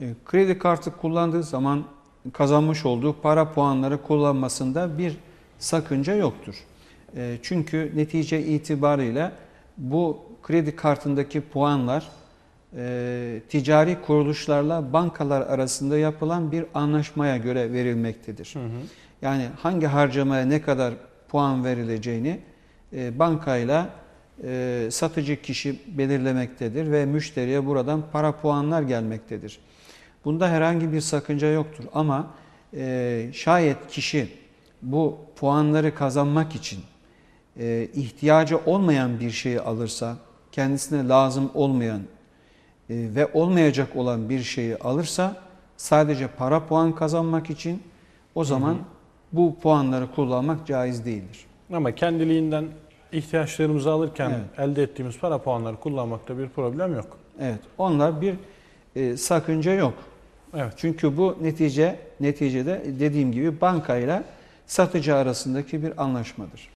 E, kredi kartı kullandığı zaman kazanmış olduğu para puanları kullanmasında bir sakınca yoktur. E, çünkü netice itibariyle bu kredi kartındaki puanlar e, ticari kuruluşlarla bankalar arasında yapılan bir anlaşmaya göre verilmektedir. Hı hı. Yani hangi harcamaya ne kadar puan verileceğini bankayla satıcı kişi belirlemektedir ve müşteriye buradan para puanlar gelmektedir. Bunda herhangi bir sakınca yoktur ama e, şayet kişi bu puanları kazanmak için e, ihtiyacı olmayan bir şeyi alırsa, kendisine lazım olmayan e, ve olmayacak olan bir şeyi alırsa sadece para puan kazanmak için o zaman Hı hı. bu puanları kullanmak caiz değildir. Ama kendiliğinden ihtiyaçlarımızı alırken Evet. elde ettiğimiz para puanları kullanmakta bir problem yok. Evet, onlar bir e, sakınca yok. Evet. Çünkü bu netice neticede dediğim gibi bankayla satıcı arasındaki bir anlaşmadır.